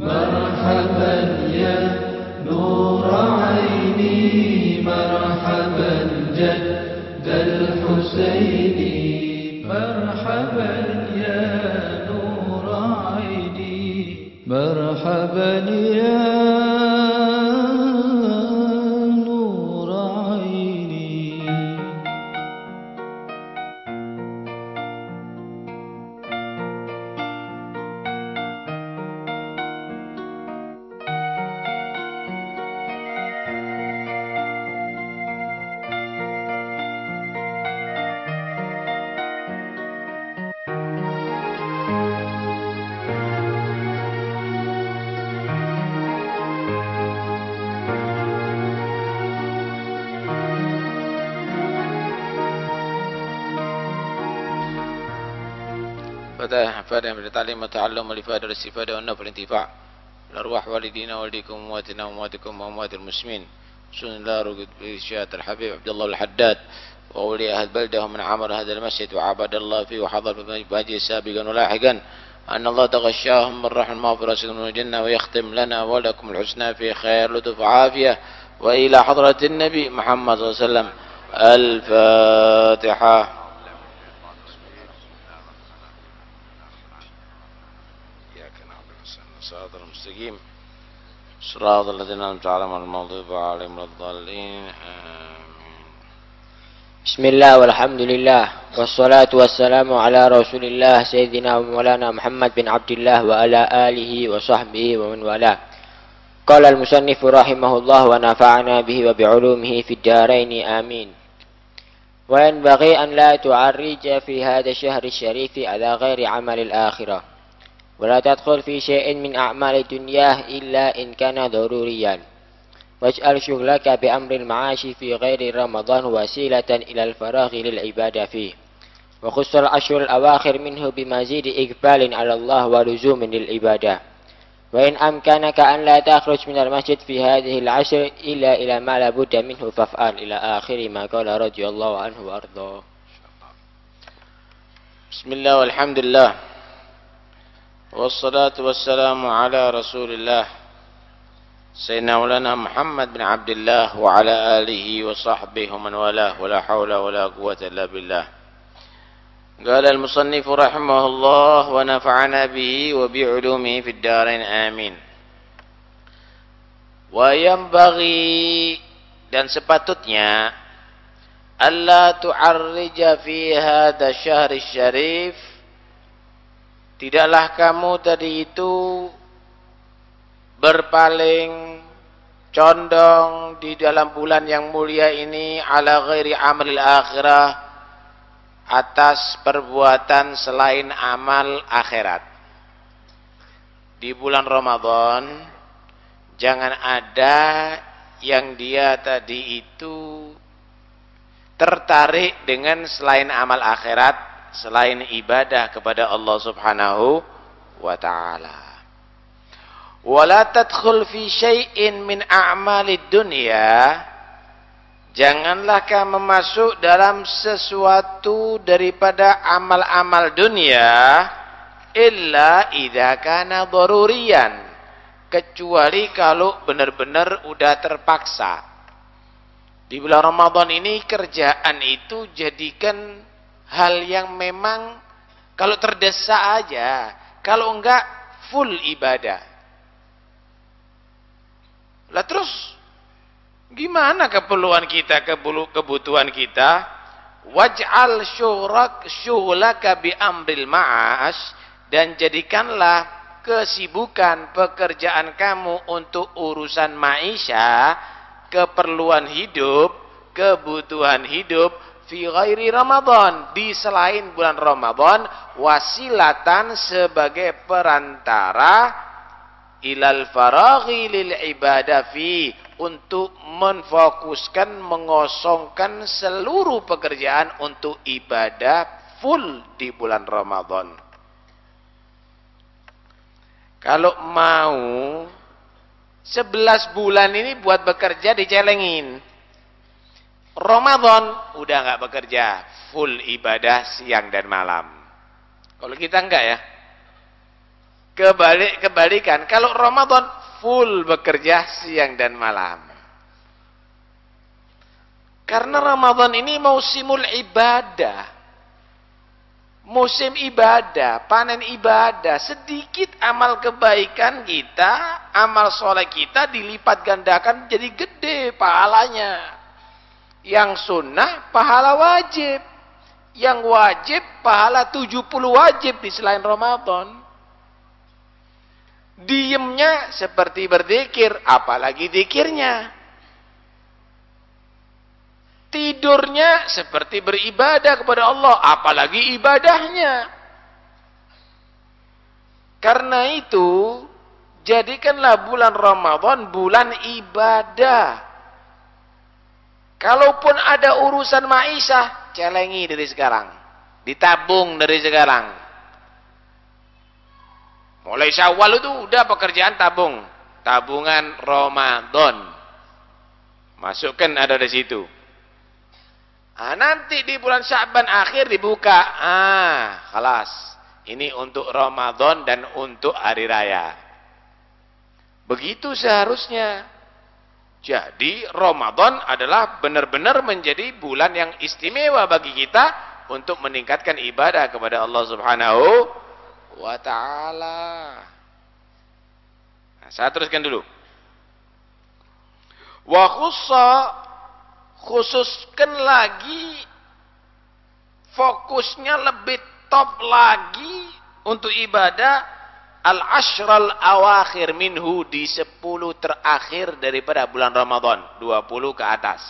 مرحبا يا نور عيني مرحبا جد الحسين. مرحبا يا نور عيني مرحبا يا فده من التعليم والتعلم والإفادة والاستفادة والنفع والانتفاع الأرواح والدينا والديكم وأمواتنا وأمواتكم وأموات المسلمين سن الله بشهادة الحبيب عبد الله الحداد وأولي أهل بلده ومن عمر هذا المسجد وعبد الله فيه وحضر في مجلس سابقا ولاحقا أن الله تغشاهم من رحم المغفرة من الجنة ويختم لنا ولكم الحسنى في خير لطف عافية وإلى حضرة النبي محمد صلى الله عليه وسلم الفاتحة المستقيم صراط الذين أنعمت عليهم المغضوب عليهم ولا الضالين. آمين. بسم الله والحمد لله والصلاة والسلام على رسول الله سيدنا ومولانا محمد بن عبد الله وعلى آله وصحبه ومن والاه. قال المصنف رحمه الله ونفعنا به وبعلومه في الدارين آمين. وينبغي أن لا تعرج في هذا الشهر الشريف على غير عمل الآخرة. ولا تدخل في شيء من أعمال الدنيا إلا إن كان ضروريا. واجعل شغلك بأمر المعاش في غير رمضان وسيلة إلى الفراغ للعبادة فيه. وخص الأشهر الأواخر منه بمزيد إقبال على الله ولزوم للعبادة. وإن أمكنك أن لا تخرج من المسجد في هذه العشر إلا إلى ما لا بد منه فافعل إلى آخر ما قال رضي الله عنه وأرضاه. بسم الله والحمد لله. والصلاة والسلام على رسول الله سيدنا مولانا محمد بن عبد الله وعلى آله وصحبه ومن والاه ولا حول ولا قوة إلا بالله. قال المصنف رحمه الله ونفعنا به وبعلومه في الدارين آمين. وينبغي dan sepatutnya Allah tu'arrija fi hadha syahr syarif tidaklah kamu tadi itu berpaling condong di dalam bulan yang mulia ini ala ghairi amalil akhirah atas perbuatan selain amal akhirat. Di bulan Ramadan jangan ada yang dia tadi itu tertarik dengan selain amal akhirat, selain ibadah kepada Allah Subhanahu wa taala. Wala tadkhul fi syai'in min a'malid dunya. Janganlah kamu masuk dalam sesuatu daripada amal-amal dunia illa idza kana daruriyan. Kecuali kalau benar-benar udah terpaksa. Di bulan Ramadan ini kerjaan itu jadikan hal yang memang kalau terdesak aja, kalau enggak full ibadah. Lah terus gimana keperluan kita, kebutuhan kita? Waj'al syurak syughlaka bi amril ma'as dan jadikanlah kesibukan pekerjaan kamu untuk urusan maisha, keperluan hidup, kebutuhan hidup fi ghairi Ramadan di selain bulan Ramadan wasilatan sebagai perantara ilal faraghi lil ibadah fi untuk menfokuskan mengosongkan seluruh pekerjaan untuk ibadah full di bulan Ramadan. Kalau mau 11 bulan ini buat bekerja dicelengin. Ramadan udah nggak bekerja, full ibadah siang dan malam. Kalau kita enggak ya. Kebalik kebalikan. Kalau Ramadan full bekerja siang dan malam. Karena Ramadan ini musimul ibadah. Musim ibadah, panen ibadah. Sedikit amal kebaikan kita, amal soleh kita dilipat gandakan jadi gede pahalanya. Yang sunnah, pahala wajib. Yang wajib, pahala 70 wajib di selain Ramadan. Diemnya seperti berzikir, apalagi zikirnya. Tidurnya seperti beribadah kepada Allah, apalagi ibadahnya. Karena itu, jadikanlah bulan Ramadan bulan ibadah. Kalaupun ada urusan maisha, celengi dari sekarang. Ditabung dari sekarang. Mulai syawal itu udah pekerjaan tabung. Tabungan Ramadan. Masukkan ada di situ. Ah, nanti di bulan Syaban akhir dibuka. Ah, kelas. Ini untuk Ramadan dan untuk hari raya. Begitu seharusnya. Jadi Ramadan adalah benar-benar menjadi bulan yang istimewa bagi kita untuk meningkatkan ibadah kepada Allah Subhanahu wa taala. Nah, saya teruskan dulu. Wa khussa khususkan lagi fokusnya lebih top lagi untuk ibadah al-ashral awakhir minhu di 10 terakhir daripada bulan Ramadan. 20 ke atas.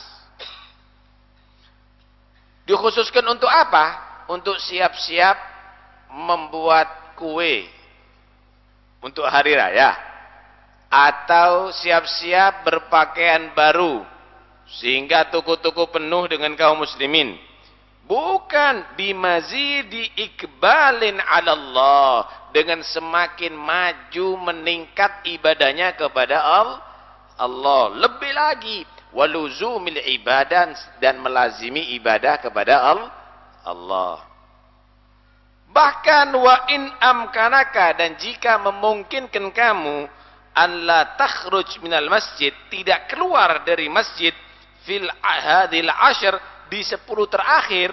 Dikhususkan untuk apa? untuk siap-siap membuat kue. Untuk hari raya. Atau siap-siap berpakaian baru. Sehingga toko-toko penuh dengan kaum muslimin. Bukan bimazidi ikbalin ala Allah. Dengan semakin maju meningkat ibadahnya kepada Allah. Lebih lagi. Waluzumil ibadah dan melazimi ibadah kepada Allah. Bahkan wa in amkanaka dan jika memungkinkan kamu an la takhruj minal masjid tidak keluar dari masjid fil hadil ashar di sepuluh terakhir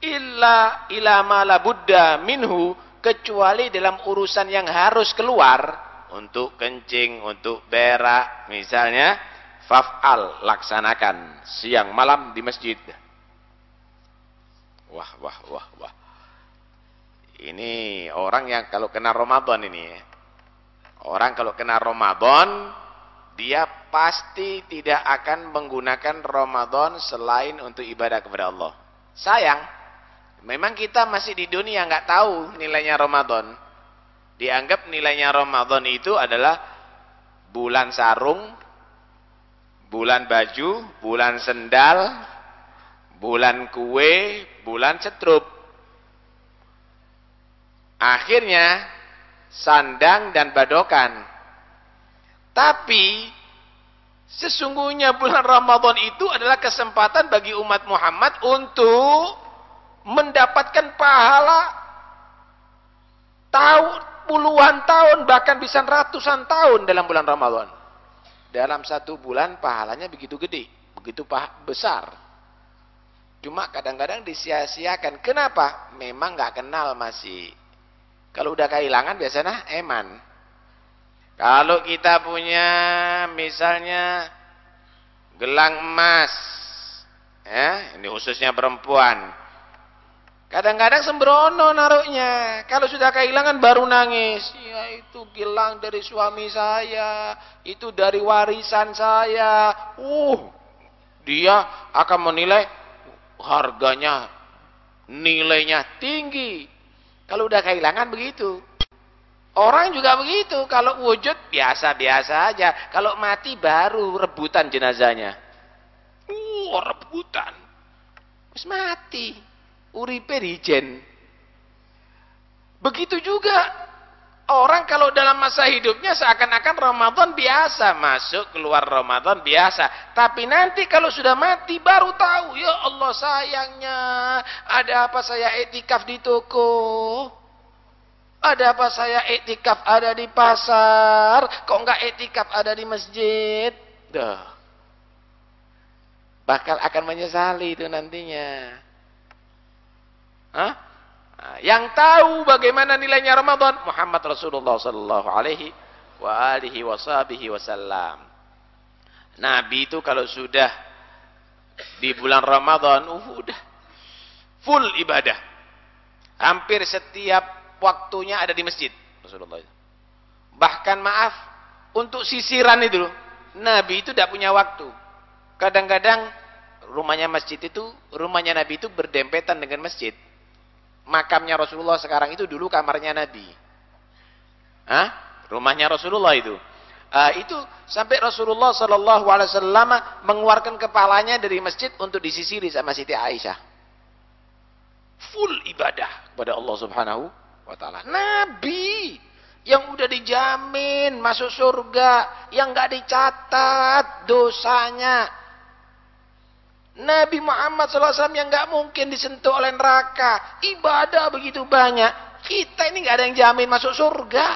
illa ila ma la buddha minhu kecuali dalam urusan yang harus keluar untuk kencing, untuk berak misalnya faf'al laksanakan siang malam di masjid. Wah wah wah wah. Ini orang yang kalau kena Ramadan ini orang kalau kena Ramadan dia pasti tidak akan menggunakan Ramadan selain untuk ibadah kepada Allah. Sayang, memang kita masih di dunia nggak tahu nilainya Ramadan. Dianggap nilainya Ramadan itu adalah bulan sarung, bulan baju, bulan sendal, bulan kue, bulan cetrup. Akhirnya sandang dan badokan tapi sesungguhnya bulan Ramadan itu adalah kesempatan bagi umat Muhammad untuk mendapatkan pahala tahun puluhan tahun bahkan bisa ratusan tahun dalam bulan Ramadan. Dalam satu bulan pahalanya begitu gede, begitu besar. Cuma kadang-kadang disia-siakan. Kenapa? Memang nggak kenal masih. Kalau udah kehilangan biasanya eman. Kalau kita punya misalnya gelang emas, ya, ini khususnya perempuan. Kadang-kadang sembrono naruhnya. Kalau sudah kehilangan baru nangis. Ya itu gelang dari suami saya, itu dari warisan saya. Uh, dia akan menilai harganya, nilainya tinggi. Kalau udah kehilangan begitu. Orang juga begitu. Kalau wujud biasa-biasa aja. Kalau mati baru rebutan jenazahnya. Uh, rebutan. Terus mati. Uripe rijen. Begitu juga. Orang kalau dalam masa hidupnya seakan-akan Ramadan biasa. Masuk keluar Ramadan biasa. Tapi nanti kalau sudah mati baru tahu. Ya Allah sayangnya. Ada apa saya etikaf di toko. Ada apa saya etikaf ada di pasar, kok enggak etikaf ada di masjid? Duh. Bakal akan menyesali itu nantinya. Hah? Yang tahu bagaimana nilainya Ramadan Muhammad Rasulullah sallallahu alaihi wa alihi wasallam. Nabi itu kalau sudah di bulan Ramadan uh, udah full ibadah. Hampir setiap waktunya ada di masjid Rasulullah. Bahkan maaf untuk sisiran itu loh. Nabi itu tidak punya waktu. Kadang-kadang rumahnya masjid itu, rumahnya Nabi itu berdempetan dengan masjid makamnya Rasulullah sekarang itu dulu kamarnya Nabi. Hah? Rumahnya Rasulullah itu. Uh, itu sampai Rasulullah Shallallahu Alaihi Wasallam mengeluarkan kepalanya dari masjid untuk disisiri sama Siti Aisyah. Full ibadah kepada Allah Subhanahu Wa Taala. Nabi yang udah dijamin masuk surga, yang nggak dicatat dosanya, Nabi Muhammad SAW yang nggak mungkin disentuh oleh neraka. Ibadah begitu banyak. Kita ini nggak ada yang jamin masuk surga.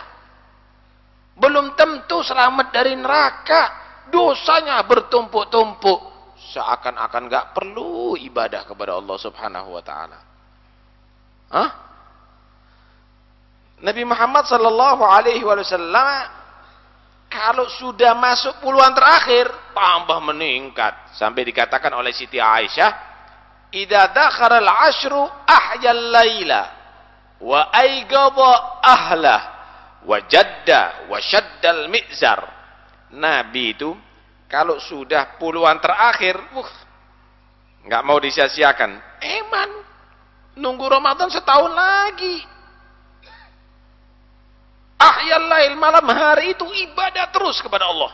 Belum tentu selamat dari neraka. Dosanya bertumpuk-tumpuk. Seakan-akan nggak perlu ibadah kepada Allah Subhanahu Wa Taala. Nabi Muhammad Sallallahu Alaihi Wasallam kalau sudah masuk puluhan terakhir, tambah meningkat. Sampai dikatakan oleh Siti Aisyah, "Idza dakhara al-ashru ahyal laila wa aygada ahlah wa jadda wa shaddal mi'zar." Nabi itu kalau sudah puluhan terakhir, uh, nggak mau disia-siakan. Eman, nunggu Ramadan setahun lagi. Ahyal lail malam hari itu ibadah terus kepada Allah.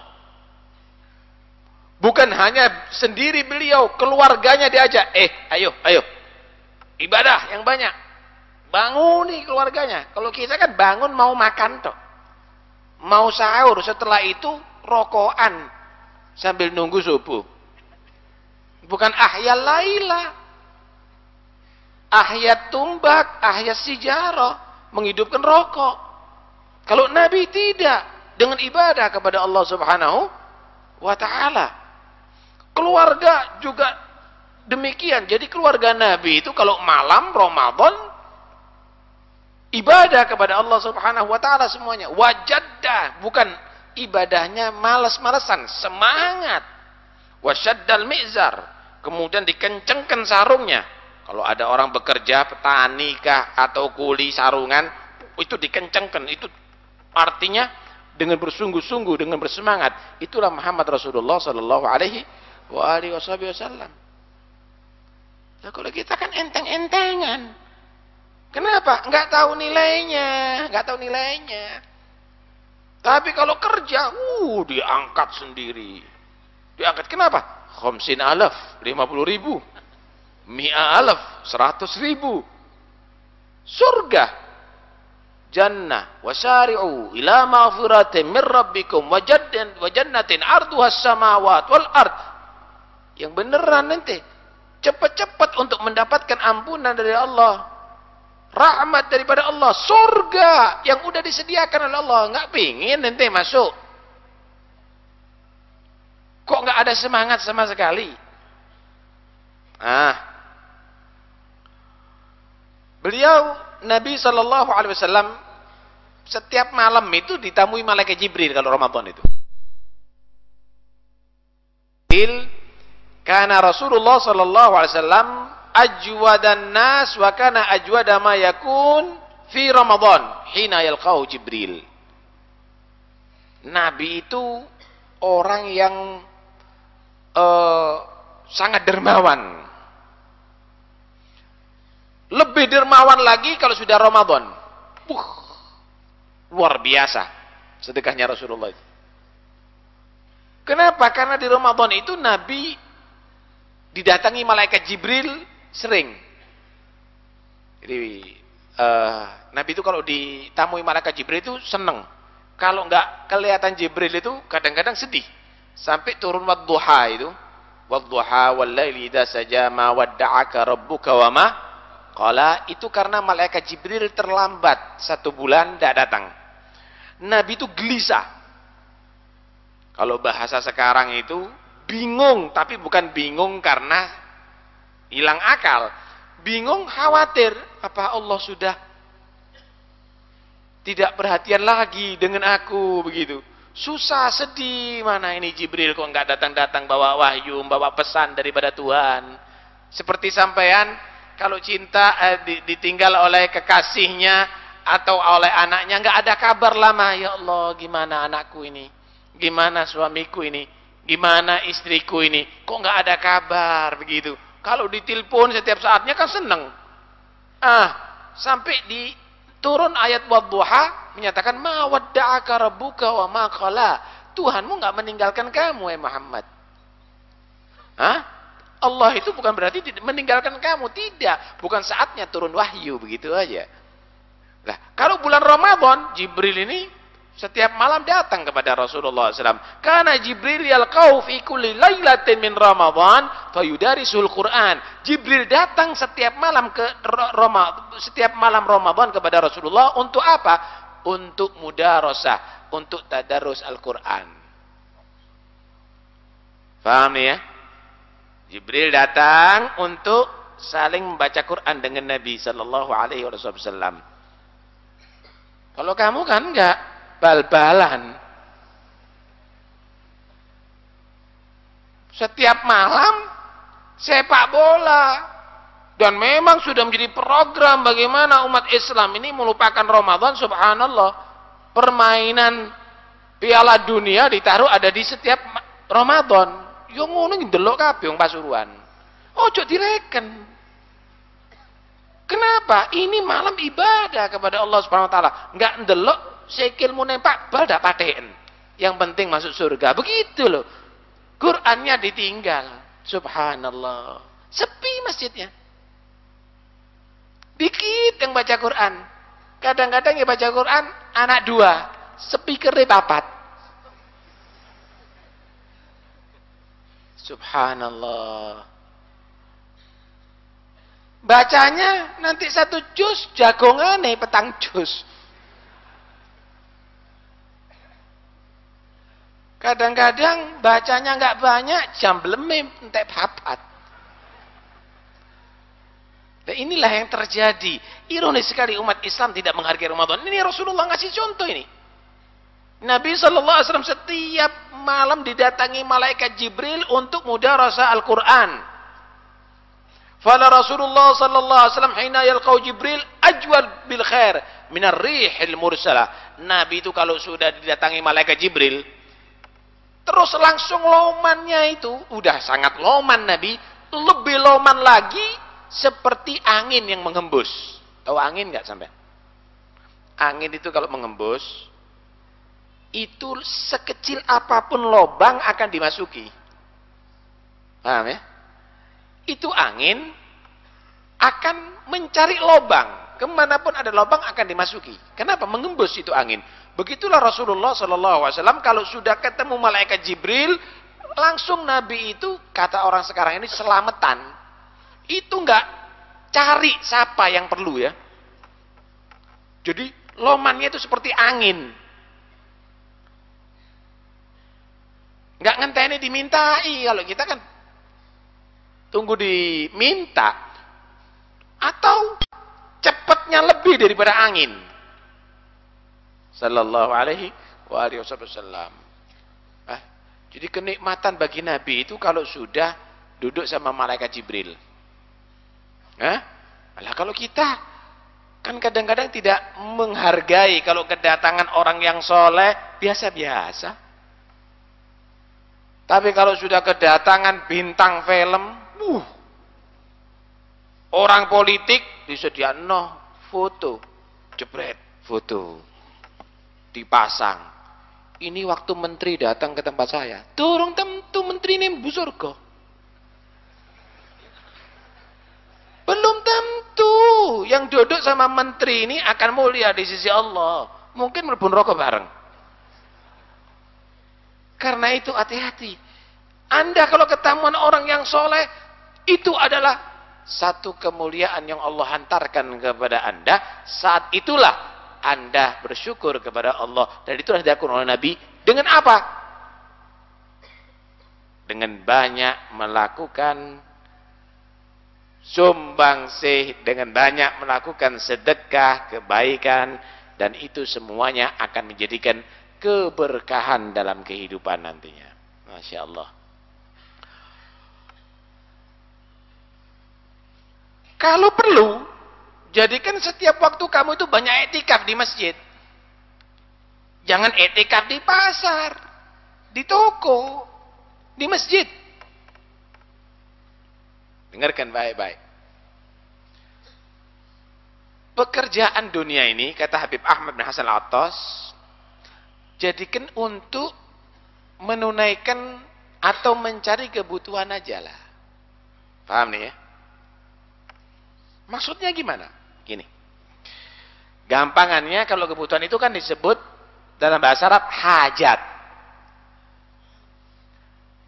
Bukan hanya sendiri beliau, keluarganya diajak. Eh, ayo, ayo. Ibadah yang banyak. Banguni keluarganya. Kalau kita kan bangun mau makan toh. Mau sahur, setelah itu rokokan sambil nunggu subuh. Bukan ahyal laila. Ahyat tumbak, ahyat sijarah, menghidupkan rokok. Kalau Nabi tidak dengan ibadah kepada Allah Subhanahu wa taala. Keluarga juga demikian. Jadi keluarga Nabi itu kalau malam Ramadan ibadah kepada Allah Subhanahu wa taala semuanya. Wajaddah, bukan ibadahnya malas-malesan, semangat. Wasyaddal mizar, kemudian dikencengkan sarungnya. Kalau ada orang bekerja petani kah atau kuli sarungan itu dikencengkan, itu Artinya dengan bersungguh-sungguh, dengan bersemangat. Itulah Muhammad Rasulullah Sallallahu Alaihi Wasallam. Nah, kalau kita kan enteng-entengan. Kenapa? Enggak tahu nilainya, enggak tahu nilainya. Tapi kalau kerja, uh, diangkat sendiri. Diangkat kenapa? Khamsin alaf, 50 ribu. Mi'a alaf, 100 ribu. Surga, jannah. Wasari'u ila maghfiratin min rabbikum wa jannatin wa jannatin arduha samawat wal ard. Yang beneran nanti cepat-cepat untuk mendapatkan ampunan dari Allah. Rahmat daripada Allah. Surga yang udah disediakan oleh Allah. Nggak pingin nanti masuk. Kok nggak ada semangat sama sekali? Ah. Beliau Nabi Shallallahu Alaihi Wasallam setiap malam itu ditamui malaikat Jibril kalau Ramadan itu. Jibril karena Rasulullah sallallahu alaihi wasallam ajwadan nas wa kana ajwada ma yakun fi Ramadan hina yalqahu Jibril. Nabi itu orang yang uh, sangat dermawan. Lebih dermawan lagi kalau sudah Ramadan. Uh, Luar biasa sedekahnya Rasulullah itu. Kenapa? Karena di Ramadan itu Nabi didatangi malaikat Jibril sering. Jadi uh, Nabi itu kalau ditamui malaikat Jibril itu seneng. Kalau nggak kelihatan Jibril itu kadang-kadang sedih. Sampai turun wadduha itu. Wadduha wal laili idza saja ma wadda'aka rabbuka wa ma qala itu karena malaikat Jibril terlambat satu bulan tidak datang. Nabi itu gelisah. Kalau bahasa sekarang itu bingung, tapi bukan bingung karena hilang akal. Bingung khawatir apa Allah sudah tidak perhatian lagi dengan aku begitu. Susah, sedih. Mana ini Jibril kok nggak datang-datang bawa wahyu, bawa pesan daripada Tuhan. Seperti sampean kalau cinta eh, ditinggal oleh kekasihnya atau oleh anaknya nggak ada kabar lama. Ya Allah, gimana anakku ini? Gimana suamiku ini? Gimana istriku ini? Kok nggak ada kabar begitu? Kalau ditelepon setiap saatnya kan seneng. Ah, sampai di turun ayat wadduha menyatakan ma wadda'aka rabbuka wa ma qala. Tuhanmu enggak meninggalkan kamu eh Muhammad. Hah? Allah itu bukan berarti meninggalkan kamu, tidak. Bukan saatnya turun wahyu begitu aja. Lah, kalau bulan Ramadan, Jibril ini setiap malam datang kepada Rasulullah SAW. Karena Jibril yalqau fi kulli lailatin min Ramadan fayudarisul Quran. Jibril datang setiap malam ke Roma, setiap malam Ramadan kepada Rasulullah untuk apa? Untuk mudarasah, untuk tadarus Al-Quran. Paham nih ya? Jibril datang untuk saling membaca Quran dengan Nabi sallallahu alaihi wasallam. Kalau kamu kan enggak, bal-balan. Setiap malam sepak bola. Dan memang sudah menjadi program bagaimana umat Islam ini melupakan Ramadan subhanallah. Permainan piala dunia ditaruh ada di setiap Ramadan. Yang ngono ndelok kabeh wong Pasuruan. Ojo direken. Kenapa? Ini malam ibadah kepada Allah Subhanahu wa taala. Enggak ndelok sikilmu nempak bal dak paten. Yang penting masuk surga. Begitu loh. Qurannya ditinggal. Subhanallah. Sepi masjidnya. Dikit yang baca Quran. Kadang-kadang yang baca Quran anak dua. Speaker papat. Subhanallah. Bacanya nanti satu jus jagongan nih petang jus. Kadang-kadang bacanya nggak banyak, jam belum entek papat. Dan inilah yang terjadi. Ironis sekali umat Islam tidak menghargai Ramadan. Ini Rasulullah ngasih contoh ini. Nabi Shallallahu Alaihi Wasallam setiap malam didatangi malaikat Jibril untuk mudarasa Al-Quran. Fala Rasulullah Sallallahu Alaihi Wasallam hina yalqau Jibril ajwal bil khair minar rihil mursala. Nabi itu kalau sudah didatangi malaikat Jibril, Terus langsung lomannya itu, udah sangat loman Nabi, lebih loman lagi seperti angin yang menghembus. Tahu angin nggak sampai? Angin itu kalau menghembus, itu sekecil apa pun lobang akan dimasuki. Paham ya? Itu angin akan mencari lobang. Ke mana pun ada lobang akan dimasuki. Kenapa? Menghembus itu angin. Begitulah Rasulullah Wasallam kalau sudah ketemu malaikat Jibril, langsung Nabi itu kata orang sekarang ini selamatan. Itu enggak cari siapa yang perlu ya. Jadi lomannya itu seperti angin. Enggak ngenteni dimintai kalau kita kan tunggu diminta atau cepatnya lebih daripada angin sallallahu alaihi wa alihi wasallam. Ah, jadi kenikmatan bagi Nabi itu kalau sudah duduk sama malaikat Jibril. Hah? Alah kalau kita kan kadang-kadang tidak menghargai kalau kedatangan orang yang soleh biasa-biasa. Tapi kalau sudah kedatangan bintang film, orang politik disediakan no foto, jebret foto dipasang. Ini waktu menteri datang ke tempat saya. Dorong tentu menteri ini bu surga. Belum tentu yang duduk sama menteri ini akan mulia di sisi Allah. Mungkin merebut rokok bareng. Karena itu hati-hati. Anda kalau ketemuan orang yang soleh, itu adalah satu kemuliaan yang Allah hantarkan kepada Anda, saat itulah Anda bersyukur kepada Allah. Dan itulah dilakukan oleh Nabi. Dengan apa? Dengan banyak melakukan sumbang sih, dengan banyak melakukan sedekah, kebaikan, dan itu semuanya akan menjadikan keberkahan dalam kehidupan nantinya. Masya Allah. Kalau perlu, jadikan setiap waktu kamu itu banyak etikaf di masjid. Jangan etikaf di pasar, di toko, di masjid. Dengarkan baik-baik. Pekerjaan dunia ini, kata Habib Ahmad bin Hasan Al-Attas, jadikan untuk menunaikan atau mencari kebutuhan aja lah. Paham nih ya? Maksudnya gimana? Gini. Gampangannya kalau kebutuhan itu kan disebut dalam bahasa Arab hajat.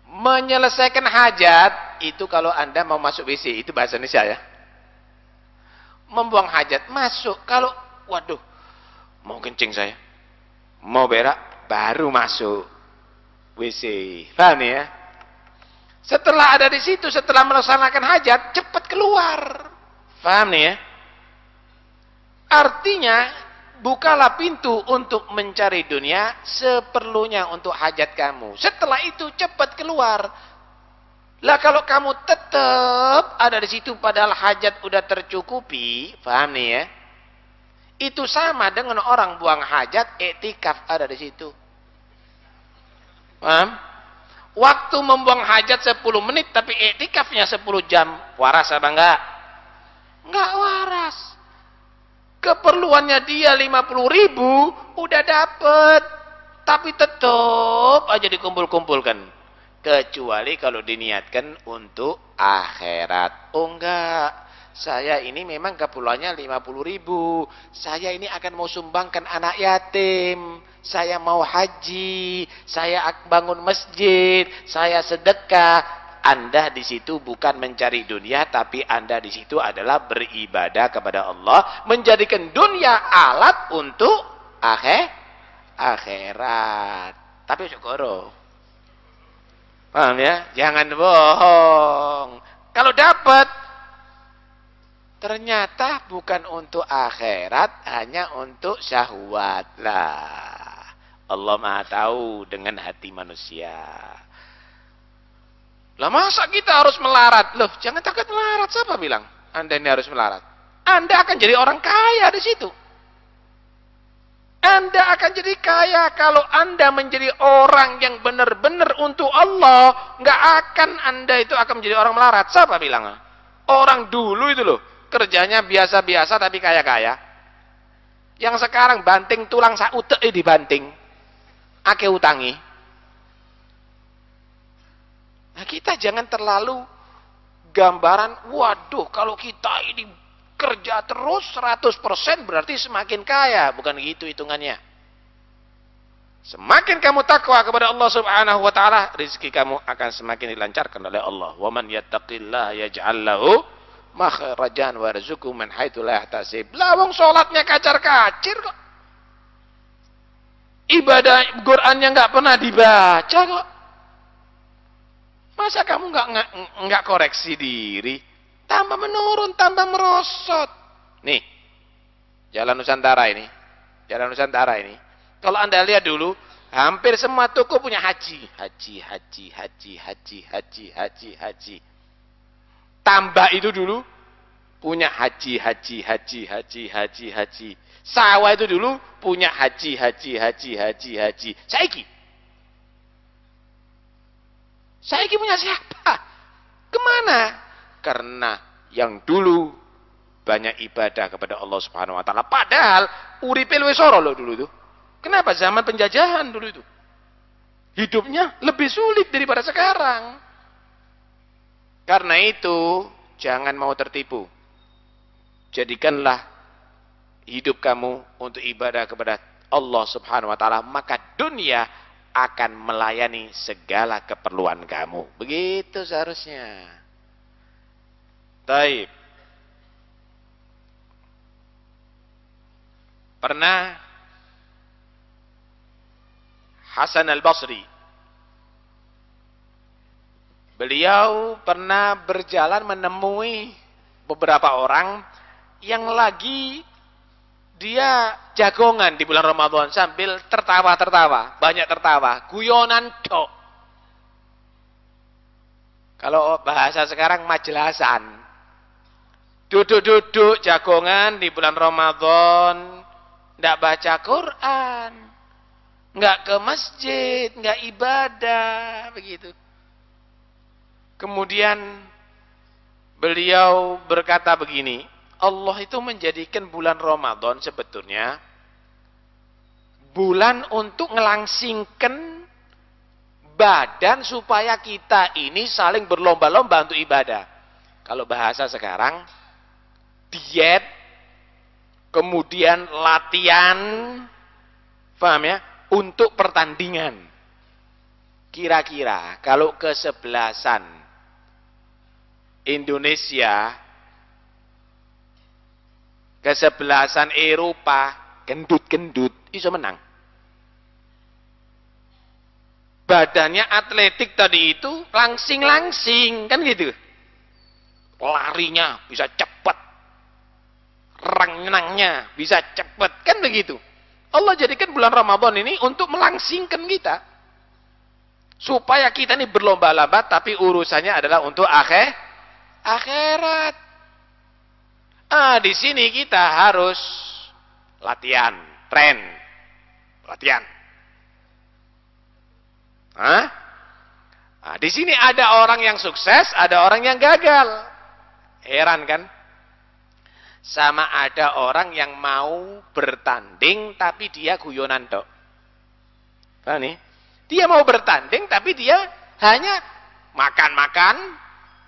Menyelesaikan hajat itu kalau Anda mau masuk WC, itu bahasa Indonesia ya. Membuang hajat, masuk. Kalau, waduh, mau kencing saya. Mau berak, baru masuk WC. Paham ya? Setelah ada di situ, setelah melaksanakan hajat, cepat keluar. Paham nih ya? Artinya, bukalah pintu untuk mencari dunia seperlunya untuk hajat kamu. Setelah itu cepat keluar. Lah kalau kamu tetap ada di situ padahal hajat udah tercukupi, paham nih ya? Itu sama dengan orang buang hajat, etikaf ada di situ. Paham? Waktu membuang hajat 10 menit tapi etikafnya 10 jam. Waras apa enggak? Enggak waras. Keperluannya dia 50 ribu, udah dapet. Tapi tetap aja dikumpul-kumpulkan. Kecuali kalau diniatkan untuk akhirat. Oh enggak. Saya ini memang keperluannya 50 ribu. Saya ini akan mau sumbangkan anak yatim. Saya mau haji. Saya bangun masjid. Saya sedekah. Anda di situ bukan mencari dunia, tapi Anda di situ adalah beribadah kepada Allah, menjadikan dunia alat untuk akhir akhirat. Tapi syukur. Paham ya? Jangan bohong. Kalau dapat ternyata bukan untuk akhirat, hanya untuk syahwat lah. Allah Maha tahu dengan hati manusia. Lah masa kita harus melarat? Loh, jangan takut melarat. Siapa bilang Anda ini harus melarat? Anda akan jadi orang kaya di situ. Anda akan jadi kaya kalau Anda menjadi orang yang benar-benar untuk Allah. Nggak akan Anda itu akan menjadi orang melarat. Siapa bilang? Orang dulu itu loh. Kerjanya biasa-biasa tapi kaya-kaya. Yang sekarang banting tulang sautek eh dibanting. Ake utangi. Kita jangan terlalu gambaran, waduh kalau kita ini kerja terus 100% berarti semakin kaya. Bukan gitu hitungannya. Semakin kamu takwa kepada Allah Subhanahu wa taala, rezeki kamu akan semakin dilancarkan oleh Allah. Wa man yattaqillaha yaj'al lahu makhrajan wa yarzuqhu min haitsu la yahtasib. Lah wong salatnya kacar-kacir kok. Ibadah Qur'annya enggak pernah dibaca kok. Masa kamu nggak nggak koreksi diri? Tambah menurun, tambah merosot. Nih, Jalan Nusantara ini, Jalan Nusantara ini. Kalau anda lihat dulu, hampir semua toko punya haji, haji, haji, haji, haji, haji, haji, haji. Tambah itu dulu punya haji, haji, haji, haji, haji, haji. Sawah itu dulu punya haji, haji, haji, haji, haji. Saiki saya ini punya siapa? Ke mana? Karena yang dulu banyak ibadah kepada Allah Subhanahu wa taala. Padahal uripe luwih soro loh dulu itu. Kenapa zaman penjajahan dulu itu? Hidupnya lebih sulit daripada sekarang. Karena itu, jangan mau tertipu. Jadikanlah hidup kamu untuk ibadah kepada Allah Subhanahu wa taala, maka dunia akan melayani segala keperluan kamu. Begitu seharusnya. Taib. Pernah Hasan al-Basri. Beliau pernah berjalan menemui beberapa orang yang lagi dia jagongan di bulan Ramadan sambil tertawa-tertawa, banyak tertawa, guyonan dok. Kalau bahasa sekarang majelasan. Duduk-duduk jagongan di bulan Ramadan, tidak baca Quran, nggak ke masjid, nggak ibadah, begitu. Kemudian beliau berkata begini, Allah itu menjadikan bulan Ramadan sebetulnya bulan untuk ngelangsingkan badan supaya kita ini saling berlomba-lomba untuk ibadah. Kalau bahasa sekarang diet kemudian latihan paham ya untuk pertandingan. Kira-kira kalau kesebelasan Indonesia kesebelasan Eropa gendut-gendut iso menang. Badannya atletik tadi itu langsing-langsing kan gitu. Larinya bisa cepat. Renangnya bisa cepat kan begitu. Allah jadikan bulan Ramadan ini untuk melangsingkan kita. Supaya kita ini berlomba-lomba tapi urusannya adalah untuk akhir akhirat. Ah, di sini kita harus latihan, tren, latihan. Hah? Nah, di sini ada orang yang sukses, ada orang yang gagal. Heran kan? Sama ada orang yang mau bertanding tapi dia guyonan tok. Paham nih? Dia mau bertanding tapi dia hanya makan-makan,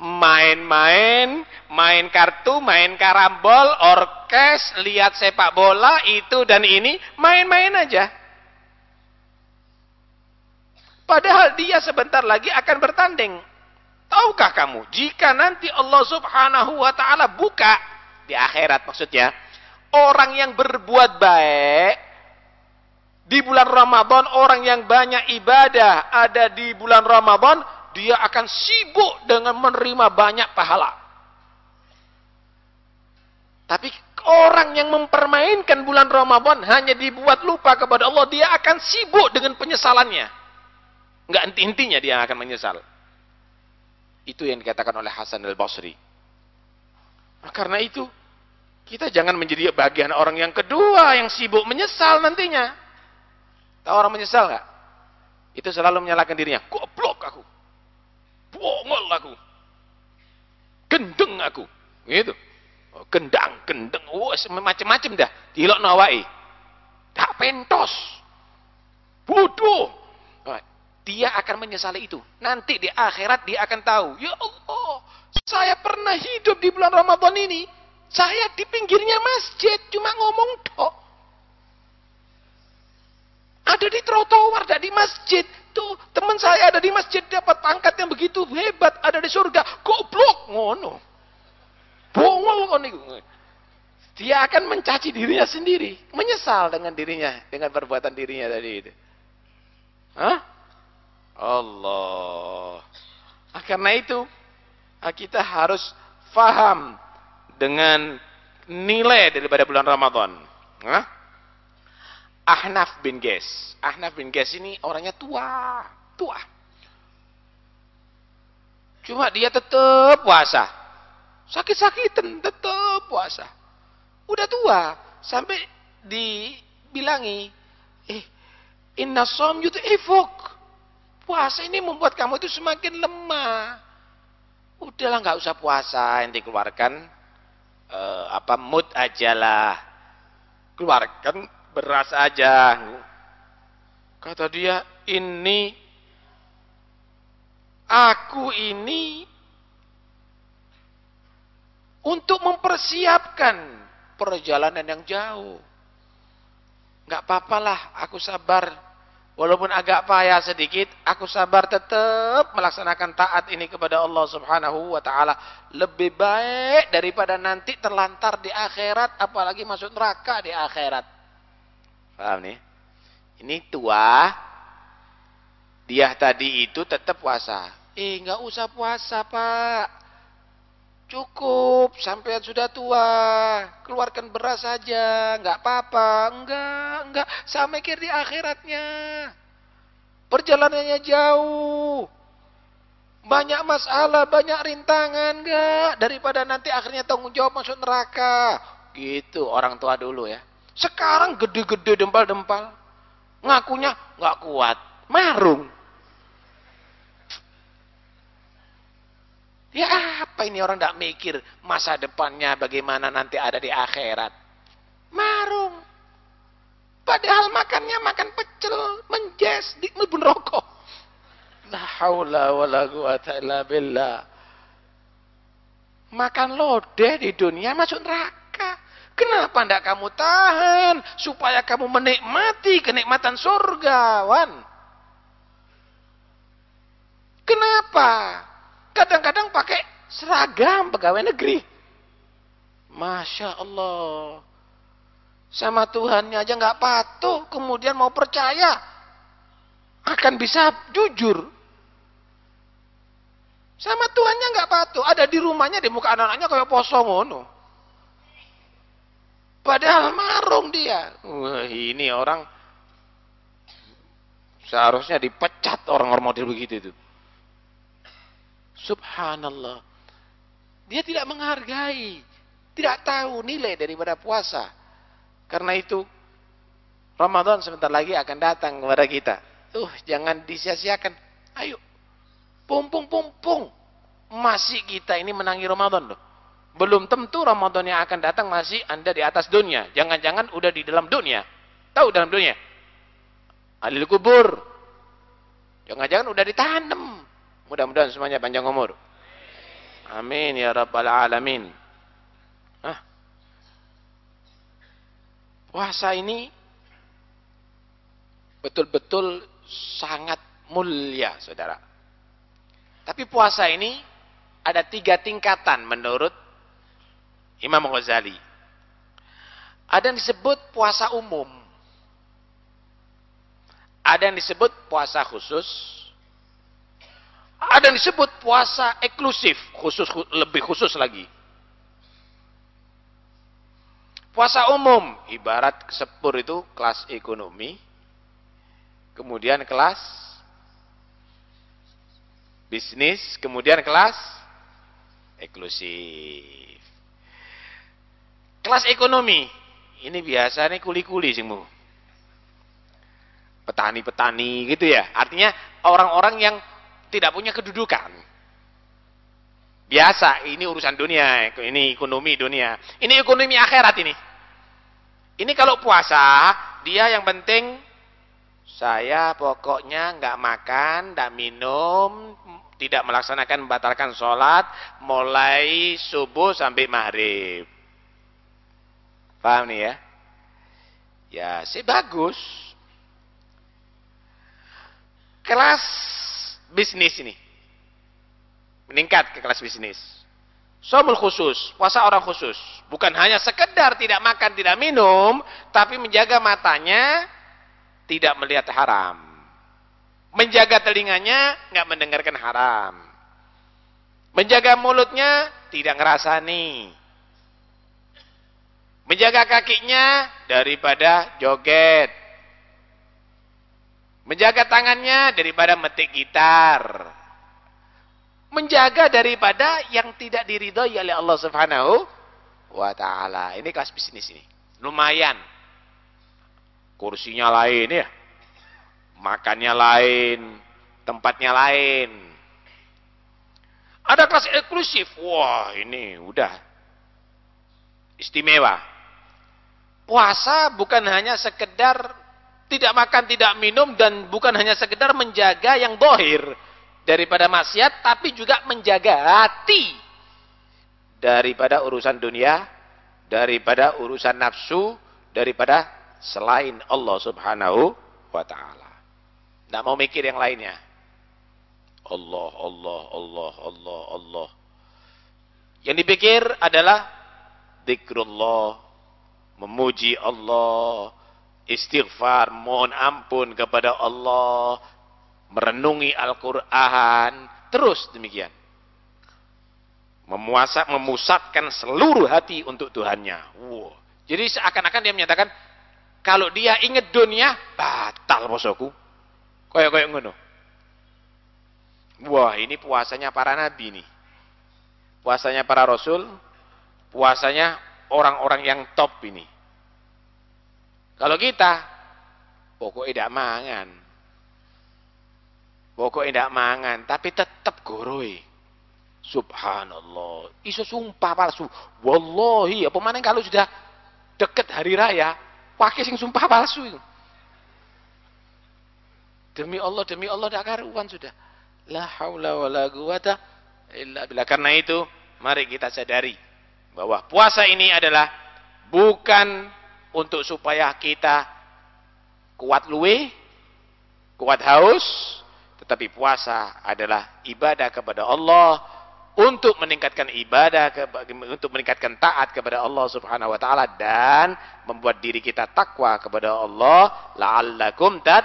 main-main, main kartu, main karambol, orkes, lihat sepak bola, itu dan ini, main-main aja. Padahal dia sebentar lagi akan bertanding. Tahukah kamu, jika nanti Allah subhanahu wa ta'ala buka, di akhirat maksudnya, orang yang berbuat baik, di bulan Ramadan, orang yang banyak ibadah, ada di bulan Ramadan, dia akan sibuk dengan menerima banyak pahala. Tapi orang yang mempermainkan bulan Ramadan hanya dibuat lupa kepada Allah, dia akan sibuk dengan penyesalannya. Enggak intinya dia akan menyesal. Itu yang dikatakan oleh Hasan al-Basri. Nah, karena itu, kita jangan menjadi bagian orang yang kedua yang sibuk menyesal nantinya. Tahu orang menyesal nggak? Itu selalu menyalahkan dirinya. Goblok aku. Bongol aku. Gendeng aku. Gitu. Oh, gendang, gendeng. Oh, macam-macam dah. Dilok nawai. Tak pentos. Bodoh. Dia akan menyesali itu. Nanti di akhirat dia akan tahu. Ya Allah, saya pernah hidup di bulan Ramadan ini. Saya di pinggirnya masjid. Cuma ngomong tok. Ada di trotoar, ada di masjid. Tuh, teman saya ada di masjid dapat pangkat yang begitu hebat, ada di surga. Goblok ngono. Bongol kon Dia akan mencaci dirinya sendiri, menyesal dengan dirinya, dengan perbuatan dirinya tadi itu. Hah? Allah. Nah, karena itu ah, kita harus faham dengan nilai daripada bulan Ramadan. Hah? Ahnaf bin Ges. Ahnaf bin Ges ini orangnya tua, tua. Cuma dia tetap puasa. Sakit-sakitan tetap puasa. Udah tua, sampai dibilangi, eh, inna som efok. Puasa ini membuat kamu itu semakin lemah. Udahlah nggak usah puasa, yang dikeluarkan uh, apa mood ajalah. Keluarkan beras aja. Kata dia, ini aku ini untuk mempersiapkan perjalanan yang jauh. Enggak apa-apalah, aku sabar Walaupun agak payah sedikit, aku sabar tetap melaksanakan taat ini kepada Allah Subhanahu wa taala lebih baik daripada nanti terlantar di akhirat apalagi masuk neraka di akhirat. Paham nih? Ini tua dia tadi itu tetap puasa. Eh, enggak usah puasa, Pak. Cukup, sampai sudah tua. Keluarkan beras saja, enggak apa-apa. Enggak, enggak. Saya mikir di akhiratnya. Perjalanannya jauh. Banyak masalah, banyak rintangan, enggak. Daripada nanti akhirnya tanggung jawab masuk neraka. Gitu orang tua dulu ya. Sekarang gede-gede dempal-dempal. Ngakunya enggak kuat. Marung. Ya apa ini orang tidak mikir masa depannya bagaimana nanti ada di akhirat. Marung. Padahal makannya makan pecel, menjes, di pun rokok. La haula wa la quwata illa billah. Makan lodeh di dunia masuk neraka. Kenapa tidak kamu tahan supaya kamu menikmati kenikmatan surga, Wan? Kenapa? Kadang-kadang pakai seragam pegawai negeri. Masya Allah. Sama Tuhannya aja nggak patuh, kemudian mau percaya. Akan bisa jujur. Sama Tuhannya nggak patuh. Ada di rumahnya, di muka anak-anaknya kayak poso ngono. Padahal marung dia. Wah, ini orang seharusnya dipecat orang-orang model begitu itu. Subhanallah. Dia tidak menghargai, tidak tahu nilai daripada puasa. Karena itu Ramadan sebentar lagi akan datang kepada kita. Uh, jangan disia-siakan. Ayo. Pumpung pumpung. Masih kita ini menangi Ramadan loh. Belum tentu Ramadan yang akan datang masih Anda di atas dunia. Jangan-jangan udah di dalam dunia. Tahu dalam dunia? Alil kubur. Jangan-jangan udah ditanam. Mudah-mudahan semuanya panjang umur. Amin ya rabbal alamin. Ah. Puasa ini betul-betul sangat mulia, Saudara. Tapi puasa ini ada tiga tingkatan menurut Imam Ghazali. Ada yang disebut puasa umum. Ada yang disebut puasa khusus. Ada yang disebut puasa eksklusif, khusus lebih khusus lagi. Puasa umum, ibarat sepur itu kelas ekonomi, kemudian kelas bisnis, kemudian kelas eksklusif. Kelas ekonomi, ini biasa nih kuli-kuli sih Petani-petani gitu ya. Artinya orang-orang yang tidak punya kedudukan. Biasa, ini urusan dunia, ini ekonomi dunia. Ini ekonomi akhirat ini. Ini kalau puasa, dia yang penting saya pokoknya nggak makan, nggak minum, tidak melaksanakan membatalkan sholat, mulai subuh sampai maghrib. Paham nih ya? Ya, sih bagus. Kelas bisnis ini. Meningkat ke kelas bisnis. Somul khusus, puasa orang khusus. Bukan hanya sekedar tidak makan, tidak minum, tapi menjaga matanya tidak melihat haram. Menjaga telinganya nggak mendengarkan haram. Menjaga mulutnya tidak ngerasani. Menjaga kakinya daripada joget. Menjaga tangannya daripada metik gitar. Menjaga daripada yang tidak diridhoi oleh Allah Subhanahu wa taala. Ini kelas bisnis ini. Lumayan. Kursinya lain ya. Makannya lain, tempatnya lain. Ada kelas eksklusif. Wah, ini udah istimewa. Puasa bukan hanya sekedar tidak makan, tidak minum dan bukan hanya sekedar menjaga yang dohir daripada maksiat, tapi juga menjaga hati daripada urusan dunia, daripada urusan nafsu, daripada selain Allah Subhanahu wa taala. Tidak mau mikir yang lainnya. Allah, Allah, Allah, Allah, Allah. Yang dipikir adalah zikrullah, memuji Allah, istighfar, mohon ampun kepada Allah, merenungi Al-Quran, terus demikian. Memuasa, memusatkan seluruh hati untuk Tuhannya. Wow. Jadi seakan-akan dia menyatakan, kalau dia ingat dunia, batal posoku. Kayak-kayak ngono. Wah, ini puasanya para nabi nih. Puasanya para rasul, puasanya orang-orang yang top ini. Kalau kita, pokoknya tidak mangan. Pokoknya tidak mangan, tapi tetap goroi. Subhanallah. Iso sumpah palsu. Wallahi, apa mana kalau sudah dekat hari raya, pakai sing sumpah palsu. Demi Allah, demi Allah tidak karuan sudah. La haula wa la quwata illa billah. Karena itu, mari kita sadari bahwa puasa ini adalah bukan untuk supaya kita kuat luwe, kuat haus, tetapi puasa adalah ibadah kepada Allah untuk meningkatkan ibadah untuk meningkatkan taat kepada Allah Subhanahu wa taala dan membuat diri kita takwa kepada Allah. La'allakum tat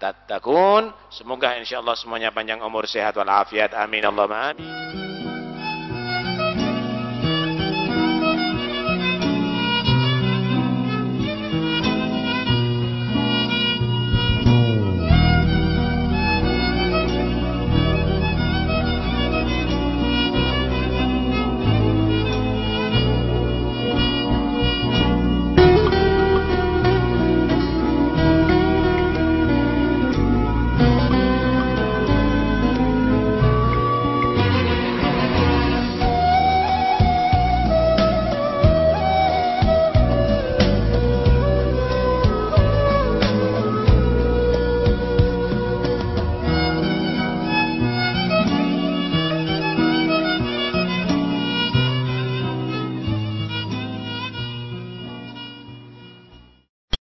tattaqun. Semoga insyaallah semuanya panjang umur sehat walafiat. Amin. Allahumma amin